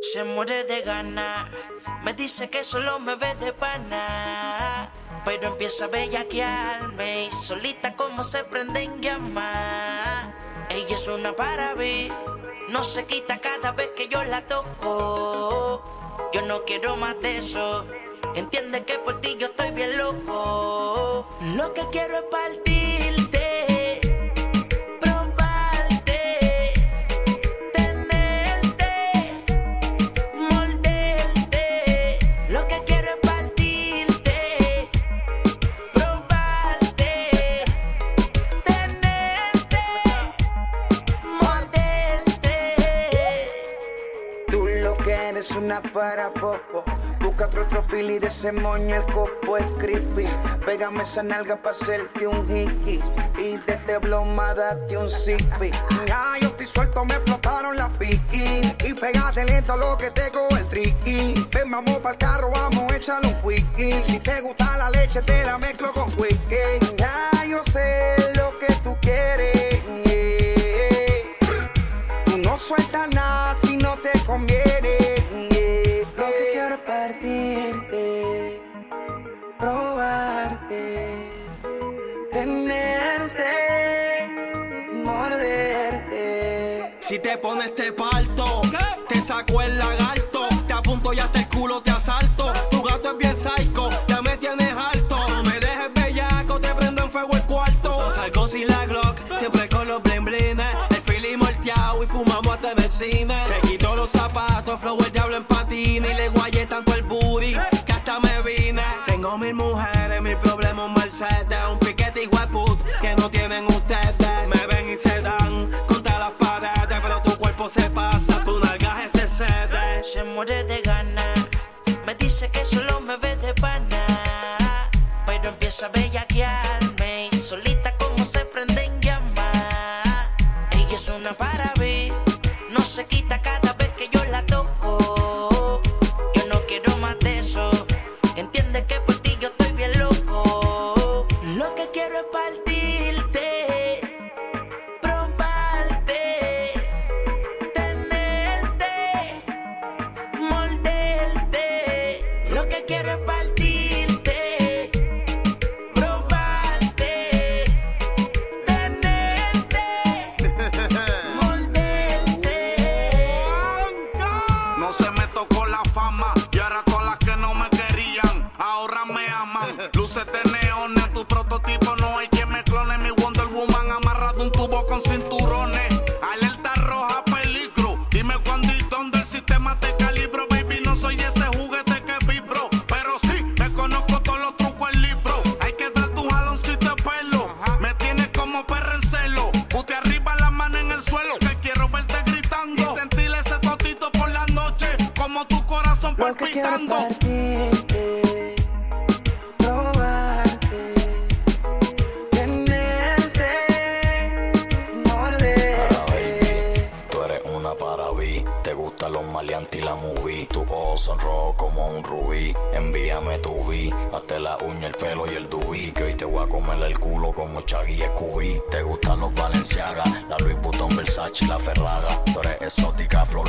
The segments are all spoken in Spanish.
Se muere de ganas, me dice que solo me ve de pana. Pero empieza a bellaquearme y solita como se prende en llama. Ella es una para no se quita cada vez que yo la toco. Yo no quiero más de eso. Entiende que por ti yo estoy bien loco. Lo que quiero es partirte. Eres una para poco. Busca otro fili de ese moño, el copo es creepy. Pégame esa nalga pa' hacerte un hiki. Y de este bloma date un zippy. Ya yo estoy suelto, me explotaron las piqui. Y pégate lento lo que tengo el tricky. Ven, vamos pa'l carro, vamos, échale un whisky. Si te gusta la leche, te la mezclo con whisky. Ya yo sé lo que Si te pones te parto, te saco el lagarto, te apunto y hasta el culo te asalto. Tu gato es bien psycho, ya me tienes alto. No me dejes bellaco, te prendo en fuego el cuarto. Salgo sin la Glock, siempre con los bling blines. El fili molteado y fumamos hasta el cine. Se quitó los zapatos, flow el diablo en patina y le guayé tanto el booty que hasta me vine. Tengo mil mujeres, mil problemas, un Mercedes, un se pasa, tu nalgaje se cede. Se muere de ganas, me dice que solo me ve de pana. Pero empieza a bellaquearme y solita como se prende en llama. Ella es una para no se quita cada vez que yo la toco. Yo no quiero más de eso. Entiende que por ti yo estoy bien loco. Lo que quiero es partirte, Luces de neones, tu prototipo no hay quien me clone. Mi Wonder Woman amarrado un tubo con cinturones. Alerta roja, peligro. Dime cuándo y dónde el sistema te calibro, baby. No soy ese juguete que vibro, pero sí me conozco todos los trucos el libro. Hay que dar tu jaloncito de pelo. Me tienes como perro en celo. Pute arriba la mano en el suelo. Que quiero verte gritando y sentir ese totito por la noche. Como tu corazón palpitando. Los maleantes y la movie. Tus ojos son rojos como un rubí. Envíame tu vi, hazte la uña, el pelo y el dubí. Que hoy te voy a comer el culo como Chagui y Scooby. Te gustan los Balenciaga, la Louis Vuitton, Versace y la Ferraga. Tú eres exótica, Flow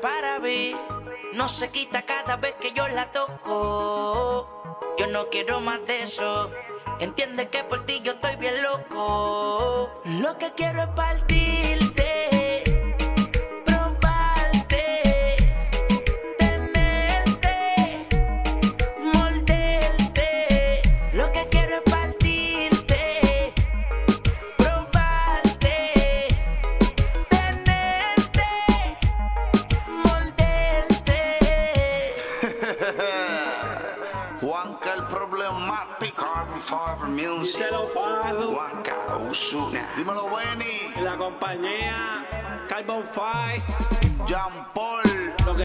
Para no se quita cada vez que yo la toco. Yo no quiero más de eso. Entiende que por ti yo estoy bien loco. Lo que quiero es partirte, Fiber Music, Díselo. Juanca Osuna. Dímelo, Benny. La compañía Carbon Five. Jean Paul. Lo que